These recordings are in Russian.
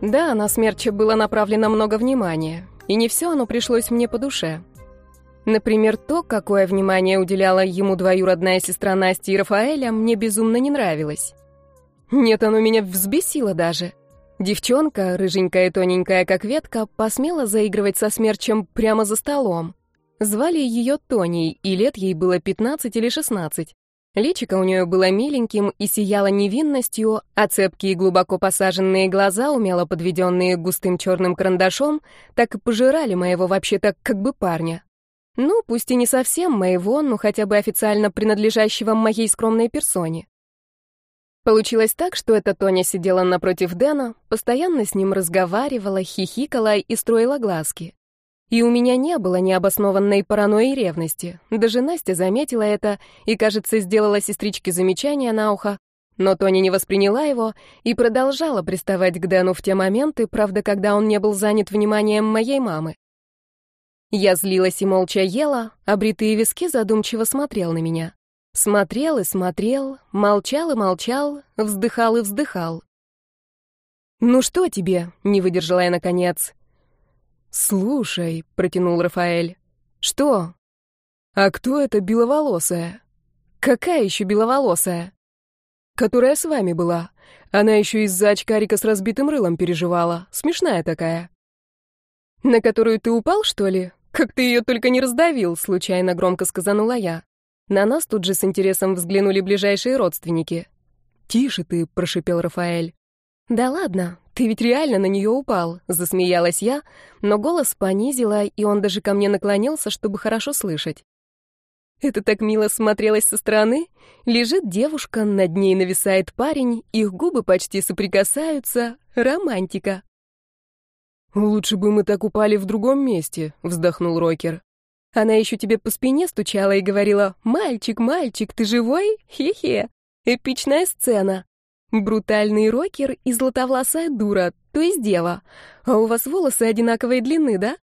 Да, на смерча было направлено много внимания, и не все оно пришлось мне по душе. Например, то, какое внимание уделяла ему двоюродная сестра Настя и Рафаэля, мне безумно не нравилось. Нет, оно меня взбесило даже. Девчонка, рыженькая тоненькая, как ветка, посмела заигрывать со смерчем прямо за столом. Звали ее Тоней, и лет ей было 15 или 16. Личико у нее было миленьким и сияло невинностью, а цепкие глубоко посаженные глаза, умело подведенные густым черным карандашом, так и пожирали моего вообще-то как бы парня. Ну, пусть и не совсем моего, но хотя бы официально принадлежащего моей скромной персоне. Получилось так, что эта Тоня сидела напротив Дэна, постоянно с ним разговаривала, хихикала и строила глазки. И у меня не было необоснованной паранойи и ревности. Даже Настя заметила это и, кажется, сделала сестричке замечание на ухо, но Тони не восприняла его и продолжала приставать к Дэну в те моменты, правда, когда он не был занят вниманием моей мамы. Я злилась и молча ела, а бритые виски задумчиво смотрел на меня. Смотрел и смотрел, молчал и молчал, вздыхал и вздыхал. «Ну что тебе?» — не выдержала я наконец. «Слушай», — протянул Рафаэль. «Что?» «А кто эта беловолосая?» «Какая еще беловолосая?» «Которая с вами была. Она еще из-за очкарика с разбитым рылом переживала. Смешная такая». «На которую ты упал, что ли? Как ты ее только не раздавил», — случайно громко сказанула я. На нас тут же с интересом взглянули ближайшие родственники. «Тише ты», — прошипел Рафаэль. «Да ладно, ты ведь реально на нее упал», — засмеялась я, но голос понизила, и он даже ко мне наклонился, чтобы хорошо слышать. Это так мило смотрелось со стороны. Лежит девушка, над ней нависает парень, их губы почти соприкасаются. Романтика. «Лучше бы мы так упали в другом месте», — вздохнул Рокер. «Она еще тебе по спине стучала и говорила, «Мальчик, мальчик, ты живой? Хе-хе». Эпичная сцена. Брутальный рокер и златовласая дура, то есть дева. А у вас волосы одинаковой длины, да?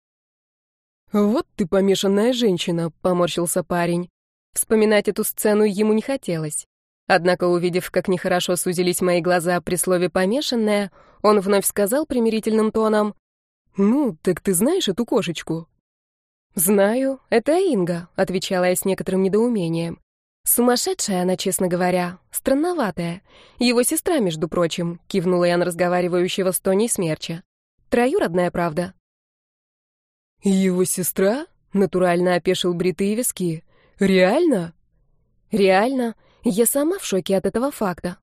Вот ты помешанная женщина, поморщился парень. Вспоминать эту сцену ему не хотелось. Однако, увидев, как нехорошо сузились мои глаза при слове «помешанная», он вновь сказал примирительным тоном, «Ну, так ты знаешь эту кошечку?» «Знаю, это Инга», — отвечала я с некоторым недоумением. «Сумасшедшая она, честно говоря. Странноватая. Его сестра, между прочим», — кивнула я на разговаривающего с Тоней Смерча. «Троюродная, правда». «Его сестра?» — натурально опешил бритые виски. «Реально?» «Реально. Я сама в шоке от этого факта».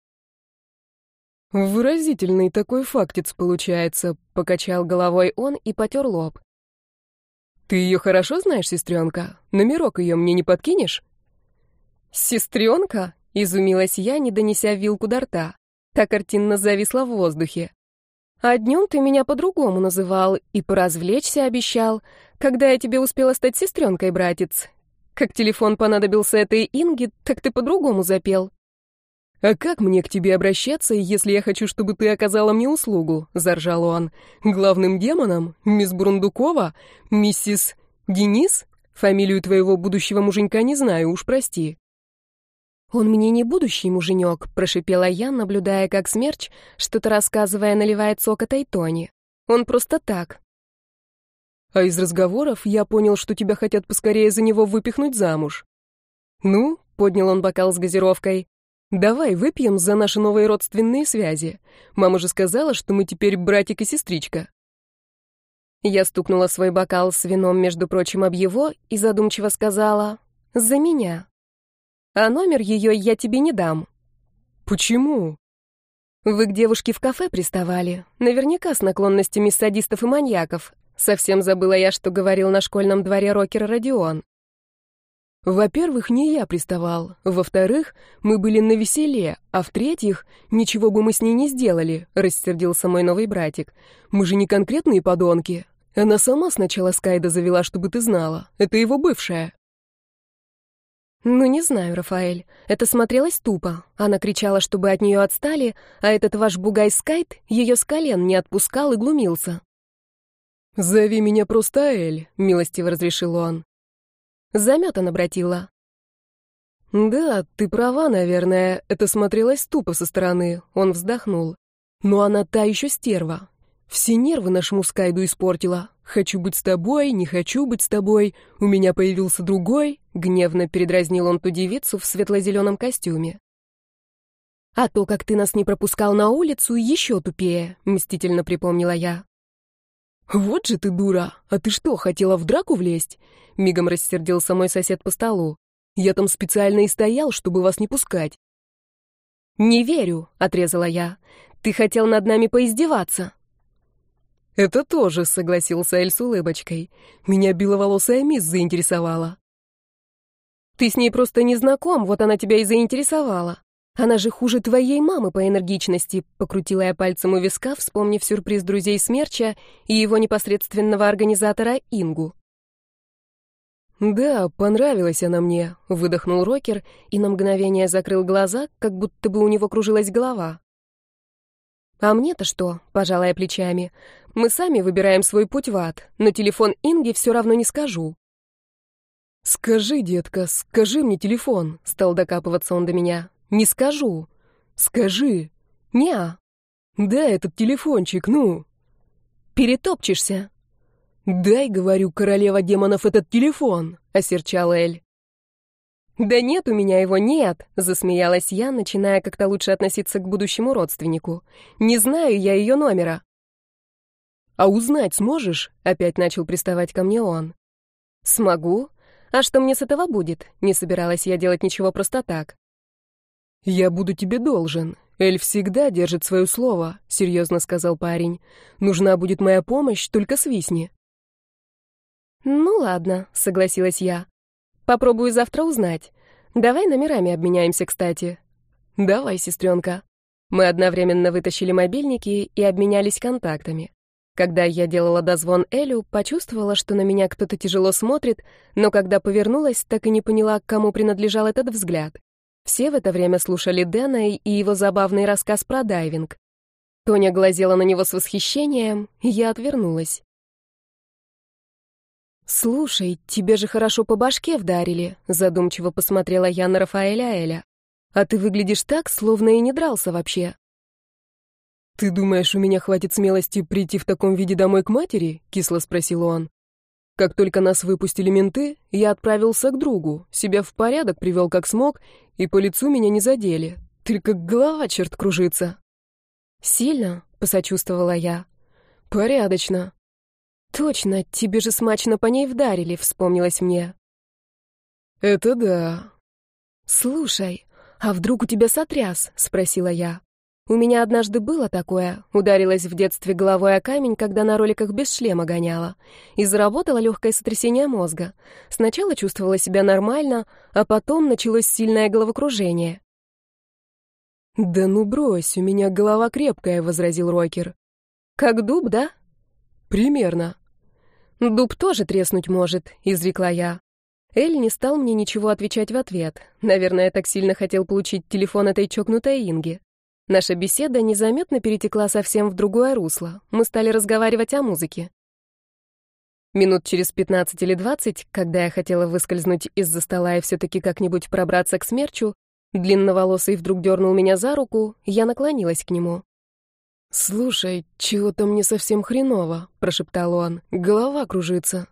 «Выразительный такой фактец получается», — покачал головой он и потер лоб. «Ты ее хорошо знаешь, сестренка? Номерок ее мне не подкинешь?» «Сестренка?» — изумилась я, не донеся вилку до рта. Та картинно зависла в воздухе. «А днем ты меня по-другому называл и поразвлечься обещал, когда я тебе успела стать сестренкой, братец. Как телефон понадобился этой Инге, так ты по-другому запел». «А как мне к тебе обращаться, если я хочу, чтобы ты оказала мне услугу?» — заржал он. «Главным демоном? Мисс Бурундукова? Миссис Денис? Фамилию твоего будущего муженька не знаю, уж прости». «Он мне не будущий муженек», — прошипела я, наблюдая, как смерч, что-то рассказывая, наливает сок этой Тони. «Он просто так». «А из разговоров я понял, что тебя хотят поскорее за него выпихнуть замуж». «Ну», — поднял он бокал с газировкой, — «давай выпьем за наши новые родственные связи. Мама же сказала, что мы теперь братик и сестричка». Я стукнула свой бокал с вином, между прочим, об его, и задумчиво сказала «За меня». А номер ее я тебе не дам». «Почему?» «Вы к девушке в кафе приставали. Наверняка с наклонностями садистов и маньяков. Совсем забыла я, что говорил на школьном дворе рокер Родион». «Во-первых, не я приставал. Во-вторых, мы были на веселе. А в-третьих, ничего бы мы с ней не сделали», — рассердился мой новый братик. «Мы же не конкретные подонки. Она сама сначала Скайда завела, чтобы ты знала. Это его бывшая». «Ну, не знаю, Рафаэль. Это смотрелось тупо. Она кричала, чтобы от нее отстали, а этот ваш бугай Скайт ее с колен не отпускал и глумился». «Зови меня просто Эль», — милостиво разрешил он. Заметан обратила. «Да, ты права, наверное. Это смотрелось тупо со стороны», — он вздохнул. «Но она та еще стерва. Все нервы нашему Скайду испортила. Хочу быть с тобой, не хочу быть с тобой. У меня появился другой. Гневно передразнил он ту девицу в светло-зеленом костюме. А то, как ты нас не пропускал на улицу, еще тупее, мстительно припомнила я. Вот же ты дура. А ты что, хотела в драку влезть? Мигом рассердился мой сосед по столу. Я там специально и стоял, чтобы вас не пускать. «Не верю», — отрезала я. «Ты хотел над нами поиздеваться». «Это тоже», — согласился Эль с улыбочкой. «Меня беловолосая мисс заинтересовала». «Ты с ней просто не знаком, вот она тебя и заинтересовала. Она же хуже твоей мамы по энергичности», — покрутила я пальцем у виска, вспомнив сюрприз друзей Смерча и его непосредственного организатора Ингу. «Да, понравилась она мне», — выдохнул Рокер и на мгновение закрыл глаза, как будто бы у него кружилась голова. «А мне-то что?» — пожалая плечами. «Мы сами выбираем свой путь в ад, но телефон Инги все равно не скажу». «Скажи, детка, скажи мне телефон», — стал докапываться он до меня. «Не скажу». «Скажи». «Не-а». «Да, этот телефончик, ну». «Перетопчешься». «Дай, говорю, королева демонов, этот телефон», — осерчал Эль. «Да нет у меня его, нет!» — засмеялась я, начиная как-то лучше относиться к будущему родственнику. «Не знаю я ее номера». «А узнать сможешь?» — опять начал приставать ко мне он. «Смогу. А что мне с этого будет? Не собиралась я делать ничего просто так». «Я буду тебе должен. Эль всегда держит свое слово», — серьезно сказал парень. «Нужна будет моя помощь, только свистни». «Ну ладно», — согласилась я. «Попробую завтра узнать. Давай номерами обменяемся, кстати». «Давай, сестренка». Мы одновременно вытащили мобильники и обменялись контактами. Когда я делала дозвон Элю, почувствовала, что на меня кто-то тяжело смотрит, но когда повернулась, так и не поняла, кому принадлежал этот взгляд. Все в это время слушали Дэна и его забавный рассказ про дайвинг. Тоня глазела на него с восхищением, и я отвернулась. «Слушай, тебе же хорошо по башке вдарили», — задумчиво посмотрела я на Рафаэля Эля. «А ты выглядишь так, словно и не дрался вообще». «Ты думаешь, у меня хватит смелости прийти в таком виде домой к матери?» — кисло спросил он. «Как только нас выпустили менты, я отправился к другу, себя в порядок привел как смог, и по лицу меня не задели. Только голова, черт, кружится». «Сильно?» — посочувствовала я. «Порядочно. «Точно, тебе же смачно по ней вдарили», — вспомнилось мне. «Это да». «Слушай, а вдруг у тебя сотряс?» — спросила я. «У меня однажды было такое. Ударилась в детстве головой о камень, когда на роликах без шлема гоняла. И заработало легкое сотрясение мозга. Сначала чувствовала себя нормально, а потом началось сильное головокружение». «Да ну брось, у меня голова крепкая», — возразил Рокер. «Как дуб, да?» «Примерно». «Дуб тоже треснуть может», — изрекла я. Эль не стал мне ничего отвечать в ответ. Наверное, так сильно хотел получить телефон этой чокнутой Инги. Наша беседа незаметно перетекла совсем в другое русло. Мы стали разговаривать о музыке. Минут через 15 или 20, когда я хотела выскользнуть из-за стола и все-таки как-нибудь пробраться к смерчу, длинноволосый вдруг дернул меня за руку, я наклонилась к нему. «Слушай, чего-то мне совсем хреново», — прошептал он. «Голова кружится».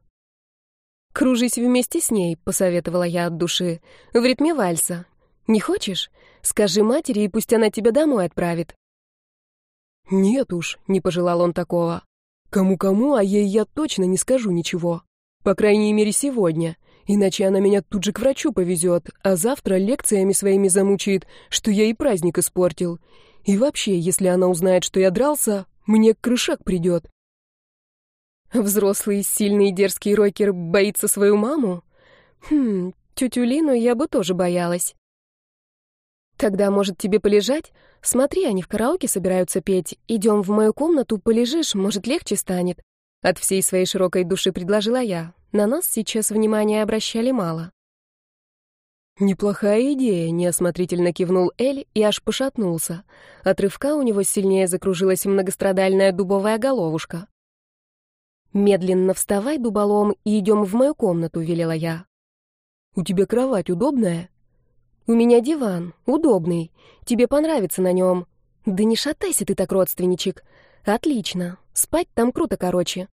«Кружись вместе с ней», — посоветовала я от души. «В ритме вальса. Не хочешь? Скажи матери, и пусть она тебя домой отправит». «Нет уж», — не пожелал он такого. «Кому-кому, а ей я точно не скажу ничего. По крайней мере, сегодня. Иначе она меня тут же к врачу повезет, а завтра лекциями своими замучает, что я и праздник испортил. И вообще, если она узнает, что я дрался, мне крышак придет. Взрослый, сильный, дерзкий рокер боится свою маму? Хм, тетю Лину я бы тоже боялась. Тогда, может, тебе полежать? Смотри, они в караоке собираются петь. Идем в мою комнату, полежишь, может, легче станет. От всей своей широкой души предложила я. На нас сейчас внимания обращали мало. «Неплохая идея», — неосмотрительно кивнул Эль и аж пошатнулся. От рывка у него сильнее закружилась многострадальная дубовая головушка. «Медленно вставай, дуболом, и идем в мою комнату», — велела я. «У тебя кровать удобная?» «У меня диван, удобный. Тебе понравится на нем». «Да не шатайся ты так, родственничек». «Отлично. Спать там круто, короче.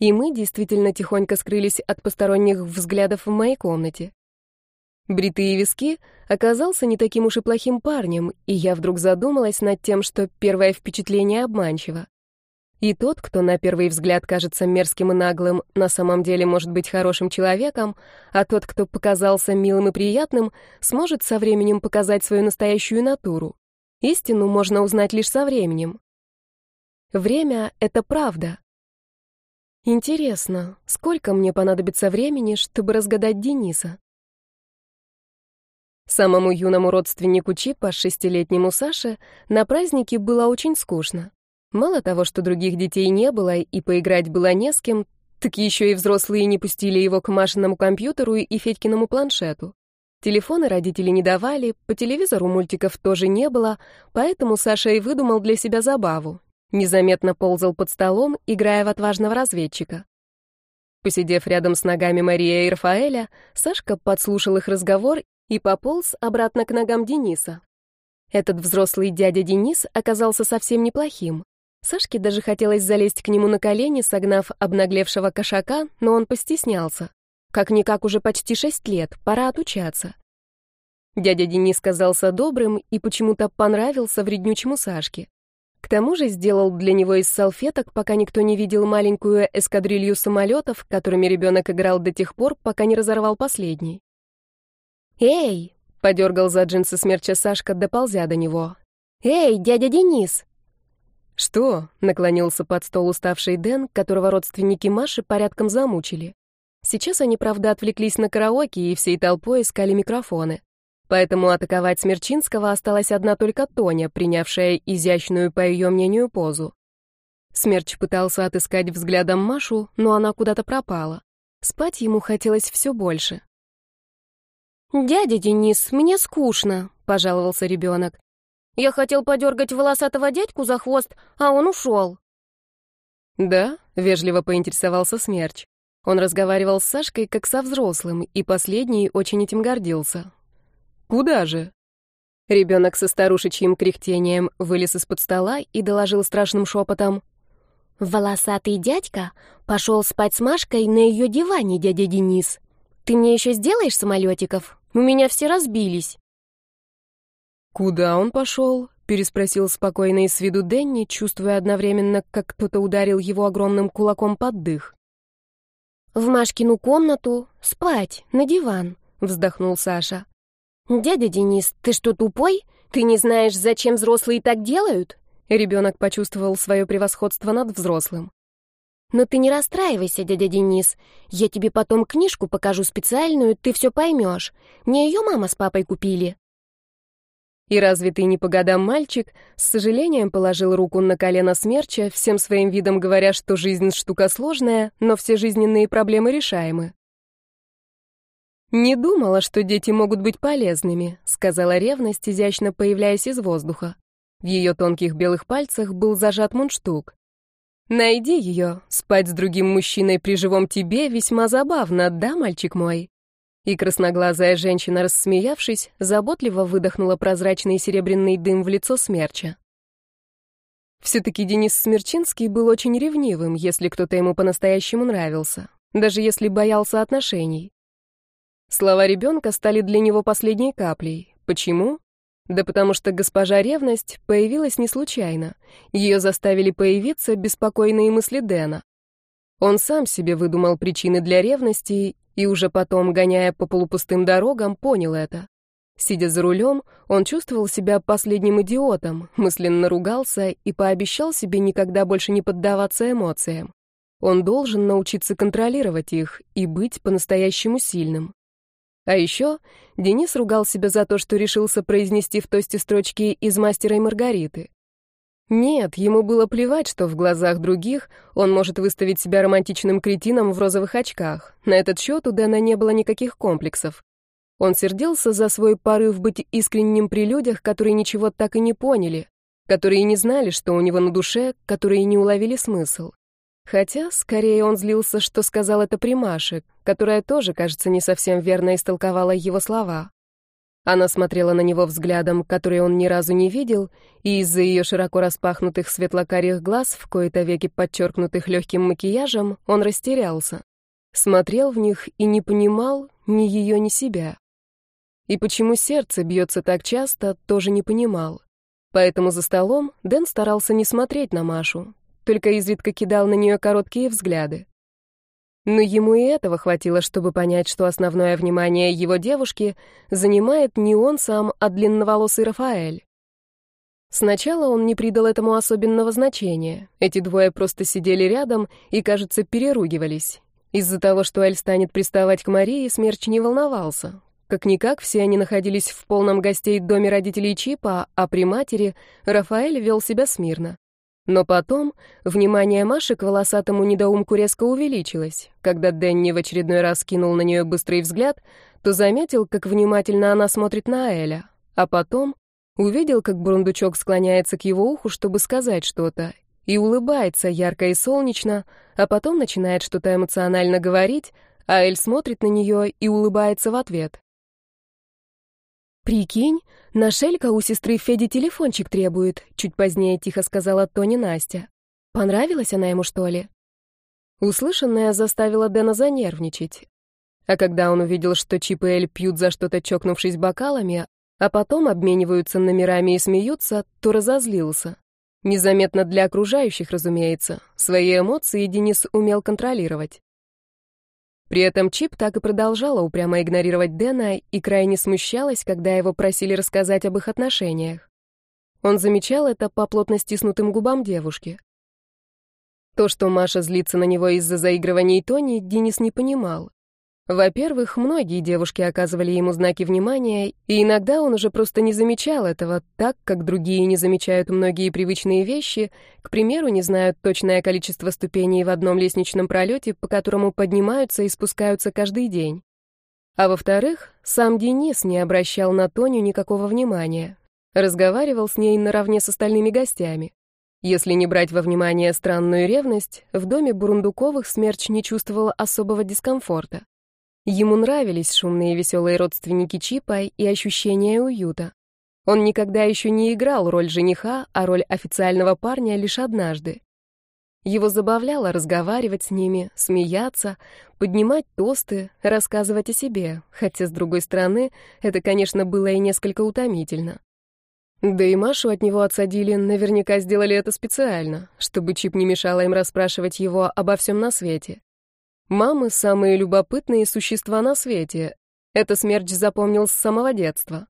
И мы действительно тихонько скрылись от посторонних взглядов в моей комнате. Бритые виски оказался не таким уж и плохим парнем, и я вдруг задумалась над тем, что первое впечатление обманчиво. И тот, кто на первый взгляд кажется мерзким и наглым, на самом деле может быть хорошим человеком, а тот, кто показался милым и приятным, сможет со временем показать свою настоящую натуру. Истину можно узнать лишь со временем. Время — это правда. Интересно, сколько мне понадобится времени, чтобы разгадать Дениса? Самому юному родственнику Чипа, шестилетнему Саше, на празднике было очень скучно. Мало того, что других детей не было и поиграть было не с кем, так еще и взрослые не пустили его к Машиному компьютеру и Федькиному планшету. Телефоны родители не давали, по телевизору мультиков тоже не было, поэтому Саша и выдумал для себя забаву. Незаметно ползал под столом, играя в отважного разведчика. Посидев рядом с ногами Мария и Рафаэля, Сашка подслушал их разговор и пополз обратно к ногам Дениса. Этот взрослый дядя Денис оказался совсем неплохим. Сашке даже хотелось залезть к нему на колени, согнав обнаглевшего кошака, но он постеснялся. Как-никак уже почти шесть лет, пора отучаться. Дядя Денис казался добрым и почему-то понравился вреднючему Сашке. К тому же сделал для него из салфеток, пока никто не видел маленькую эскадрилью самолетов, которыми ребенок играл до тех пор, пока не разорвал последний. «Эй!» — подергал за джинсы смерча Сашка, доползя до него. «Эй, дядя Денис!» «Что?» — наклонился под стол уставший Дэн, которого родственники Маши порядком замучили. Сейчас они, правда, отвлеклись на караоке и всей толпой искали микрофоны. Поэтому атаковать Смерчинского осталась одна только Тоня, принявшая изящную, по ее мнению, позу. Смерч пытался отыскать взглядом Машу, но она куда-то пропала. Спать ему хотелось все больше. «Дядя Денис, мне скучно», — пожаловался ребенок. «Я хотел подергать волосатого дядьку за хвост, а он ушел». «Да?» — вежливо поинтересовался Смерч. Он разговаривал с Сашкой как со взрослым, и последний очень этим гордился. «Куда же?» Ребенок со старушечьим кряхтением вылез из-под стола и доложил страшным шепотом. «Волосатый дядька пошел спать с Машкой на ее диване, дядя Денис. Ты мне еще сделаешь самолетиков?» У меня все разбились». «Куда он пошел?» — переспросил спокойный с виду Дэнни, чувствуя одновременно, как кто-то ударил его огромным кулаком под дых. «В Машкину комнату, спать, на диван», — вздохнул Саша. «Дядя Денис, ты что, тупой? Ты не знаешь, зачем взрослые так делают?» Ребенок почувствовал свое превосходство над взрослым. Но ты не расстраивайся, дядя Денис. Я тебе потом книжку покажу специальную, ты все поймешь. Мне ее мама с папой купили. И разве ты не по годам мальчик? С сожалением положил руку на колено смерча, всем своим видом говоря, что жизнь штука сложная, но все жизненные проблемы решаемы. «Не думала, что дети могут быть полезными», — сказала ревность, изящно появляясь из воздуха. В ее тонких белых пальцах был зажат мундштук. Найди ее. Спать с другим мужчиной при живом тебе весьма забавно, да, мальчик мой?» И красноглазая женщина, рассмеявшись, заботливо выдохнула прозрачный серебряный дым в лицо смерча. Все-таки Денис Смерчинский был очень ревнивым, если кто-то ему по-настоящему нравился, даже если боялся отношений. Слова ребенка стали для него последней каплей. Почему? Да потому что госпожа ревность появилась не случайно. Ее заставили появиться беспокойные мысли Дэна. Он сам себе выдумал причины для ревности и уже потом, гоняя по полупустым дорогам, понял это. Сидя за рулем, он чувствовал себя последним идиотом, мысленно ругался и пообещал себе никогда больше не поддаваться эмоциям. Он должен научиться контролировать их и быть по-настоящему сильным. А еще Денис ругал себя за то, что решился произнести в тосте строчки из «Мастера и Маргариты». Нет, ему было плевать, что в глазах других он может выставить себя романтичным кретином в розовых очках. На этот счет у Дэна не было никаких комплексов. Он сердился за свой порыв быть искренним при людях, которые ничего так и не поняли, которые не знали, что у него на душе, которые не уловили смысл. Хотя, скорее, он злился, что сказал это при которая тоже, кажется, не совсем верно истолковала его слова. Она смотрела на него взглядом, который он ни разу не видел, и из-за ее широко распахнутых светлокарих глаз, в кои-то веки подчеркнутых легким макияжем, он растерялся. Смотрел в них и не понимал ни ее, ни себя. И почему сердце бьется так часто, тоже не понимал. Поэтому за столом Дэн старался не смотреть на Машу, только изредка кидал на нее короткие взгляды. Но ему и этого хватило, чтобы понять, что основное внимание его девушки занимает не он сам, а длинноволосый Рафаэль. Сначала он не придал этому особенного значения. Эти двое просто сидели рядом и, кажется, переругивались. Из-за того, что Эль станет приставать к Марии, Смерч не волновался. Как-никак, все они находились в полном гостей доме родителей Чипа, а при матери Рафаэль вел себя смирно. Но потом внимание Маши к волосатому недоумку резко увеличилось. Когда Дэнни в очередной раз кинул на нее быстрый взгляд, то заметил, как внимательно она смотрит на Эля. А потом увидел, как бурундучок склоняется к его уху, чтобы сказать что-то, и улыбается ярко и солнечно, а потом начинает что-то эмоционально говорить, а Эль смотрит на нее и улыбается в ответ. «Прикинь, наш Элька у сестры Феди телефончик требует», чуть позднее тихо сказала Тони Настя. «Понравилась она ему, что ли?» Услышанное заставило Дэна занервничать. А когда он увидел, что Чип и Эль пьют за что-то чокнувшись бокалами, а потом обмениваются номерами и смеются, то разозлился. Незаметно для окружающих, разумеется. Свои эмоции Денис умел контролировать. При этом Чип так и продолжала упрямо игнорировать Дэна и крайне смущалась, когда его просили рассказать об их отношениях. Он замечал это по плотно стиснутым губам девушки. То, что Маша злится на него из-за заигрываний Тони, Денис не понимал. Во-первых, многие девушки оказывали ему знаки внимания, и иногда он уже просто не замечал этого, так как другие не замечают многие привычные вещи, к примеру, не знают точное количество ступеней в одном лестничном пролете, по которому поднимаются и спускаются каждый день. А во-вторых, сам Денис не обращал на Тоню никакого внимания, разговаривал с ней наравне с остальными гостями. Если не брать во внимание странную ревность, в доме Бурундуковых Смерч не чувствовал особого дискомфорта. Ему нравились шумные и веселые родственники Чипа и ощущение уюта. Он никогда еще не играл роль жениха, а роль официального парня лишь однажды. Его забавляло разговаривать с ними, смеяться, поднимать тосты, рассказывать о себе, хотя, с другой стороны, это, конечно, было и несколько утомительно. Да и Машу от него отсадили, наверняка сделали это специально, чтобы Чип не мешало им расспрашивать его обо всем на свете. Мамы — самые любопытные существа на свете. Это смерч запомнил с самого детства.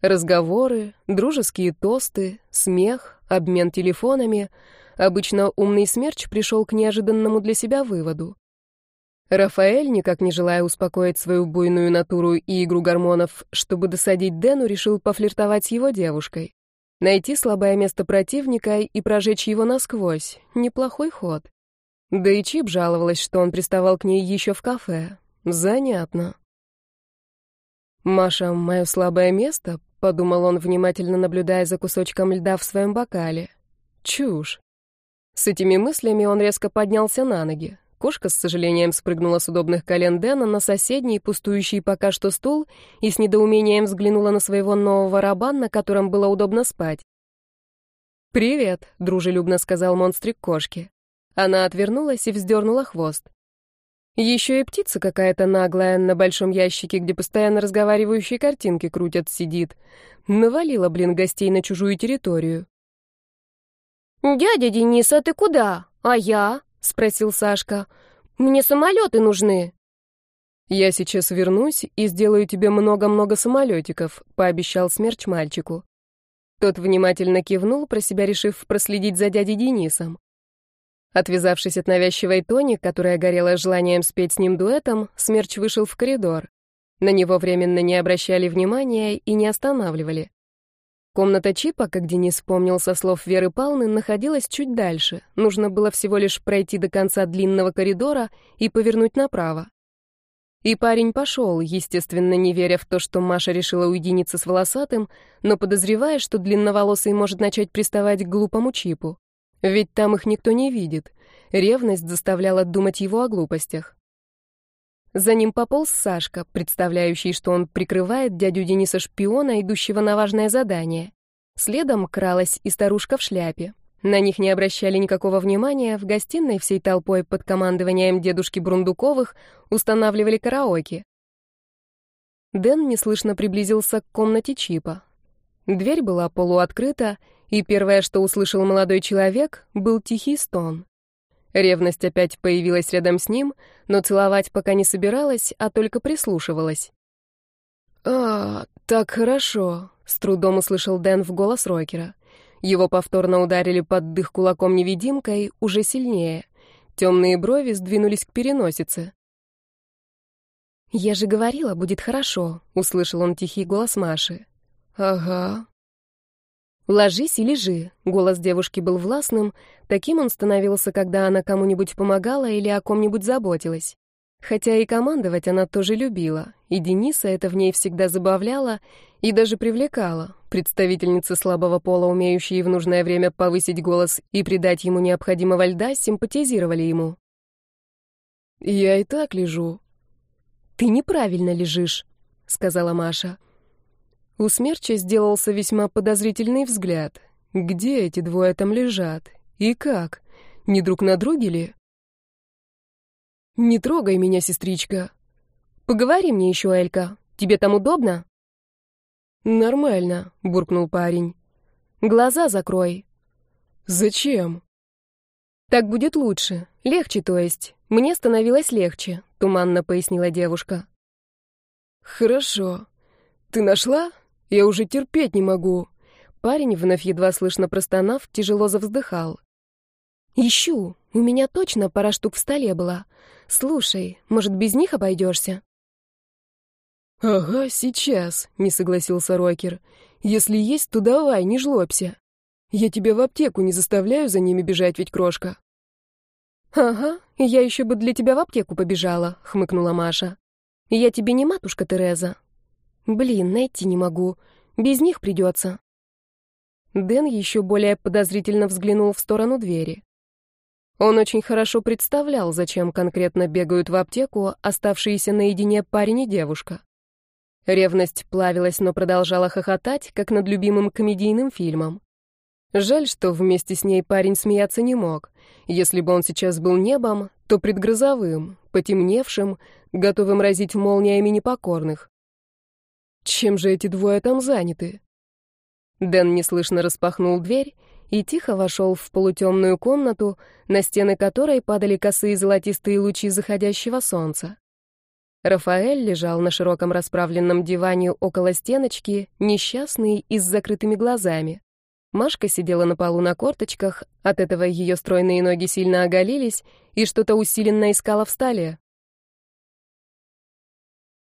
Разговоры, дружеские тосты, смех, обмен телефонами. Обычно умный смерч пришел к неожиданному для себя выводу. Рафаэль, никак не желая успокоить свою буйную натуру и игру гормонов, чтобы досадить Дэну, решил пофлиртовать с его девушкой. Найти слабое место противника и прожечь его насквозь. Неплохой ход. Да и Чип жаловалась, что он приставал к ней еще в кафе. Занятно. «Маша, мое слабое место», — подумал он, внимательно наблюдая за кусочком льда в своем бокале. «Чушь». С этими мыслями он резко поднялся на ноги. Кошка с сожалением спрыгнула с удобных колен Дэна на соседний, пустующий пока что стул, и с недоумением взглянула на своего нового раба, на котором было удобно спать. «Привет», — дружелюбно сказал монстрик кошки. Она отвернулась и вздернула хвост. Еще и птица какая-то наглая на большом ящике, где постоянно разговаривающие картинки крутят, сидит. Навалила, блин, гостей на чужую территорию. «Дядя Денис, а ты куда? А я?» — спросил Сашка. «Мне самолеты нужны». «Я сейчас вернусь и сделаю тебе много-много самолетиков», — пообещал смерч мальчику. Тот внимательно кивнул, про себя решив проследить за дядей Денисом. Отвязавшись от навязчивой Тони, которая горела желанием спеть с ним дуэтом, Смерч вышел в коридор. На него временно не обращали внимания и не останавливали. Комната Чипа, как Денис помнил со слов Веры Палны, находилась чуть дальше. Нужно было всего лишь пройти до конца длинного коридора и повернуть направо. И парень пошел, естественно, не веря в то, что Маша решила уединиться с волосатым, но подозревая, что длинноволосый может начать приставать к глупому Чипу. Ведь там их никто не видит. Ревность заставляла думать его о глупостях. За ним пополз Сашка, представляющий, что он прикрывает дядю Дениса шпиона, идущего на важное задание. Следом кралась и старушка в шляпе. На них не обращали никакого внимания, в гостиной всей толпой под командованием дедушки Брундуковых устанавливали караоке. Дэн неслышно приблизился к комнате Чипа. Дверь была полуоткрыта, и первое, что услышал молодой человек, был тихий стон. Ревность опять появилась рядом с ним, но целовать пока не собиралась, а только прислушивалась. «А, так хорошо», — с трудом услышал Дэн в голос Рокера. Его повторно ударили под дых кулаком-невидимкой уже сильнее. Темные брови сдвинулись к переносице. «Я же говорила, будет хорошо», — услышал он тихий голос Маши. «Ага». «Ложись и лежи», — голос девушки был властным, таким он становился, когда она кому-нибудь помогала или о ком-нибудь заботилась. Хотя и командовать она тоже любила, и Дениса это в ней всегда забавляло и даже привлекало. Представительницы слабого пола, умеющие в нужное время повысить голос и придать ему необходимого льда, симпатизировали ему. «Я и так лежу». «Ты неправильно лежишь», — сказала Маша. У смерча сделался весьма подозрительный взгляд. Где эти двое там лежат? И как? Не друг на друге ли? «Не трогай меня, сестричка». «Поговори мне еще, Элька. Тебе там удобно?» «Нормально», — буркнул парень. «Глаза закрой». «Зачем?» «Так будет лучше. Легче, то есть. Мне становилось легче», — туманно пояснила девушка. «Хорошо. Ты нашла? Я уже терпеть не могу». Парень, вновь едва слышно простонав, тяжело завздыхал. «Ищу. У меня точно пара штук в столе была. Слушай, может, без них обойдешься?» «Ага, сейчас», — не согласился Рокер. «Если есть, то давай, не жлобся. Я тебя в аптеку не заставляю за ними бежать, ведь крошка». «Ага, я еще бы для тебя в аптеку побежала», — хмыкнула Маша. «Я тебе не матушка Тереза». «Блин, найти не могу. Без них придется». Дэн еще более подозрительно взглянул в сторону двери. Он очень хорошо представлял, зачем конкретно бегают в аптеку оставшиеся наедине парень и девушка. Ревность плавилась, но продолжала хохотать, как над любимым комедийным фильмом. Жаль, что вместе с ней парень смеяться не мог. Если бы он сейчас был небом, то предгрозовым, потемневшим, готовым разить молниями непокорных. Чем же эти двое там заняты? Дэн неслышно распахнул дверь и тихо вошел в полутемную комнату, на стены которой падали косые золотистые лучи заходящего солнца. Рафаэль лежал на широком расправленном диване около стеночки, несчастный и с закрытыми глазами. Машка сидела на полу на корточках, от этого ее стройные ноги сильно оголились и что-то усиленно искала в столе.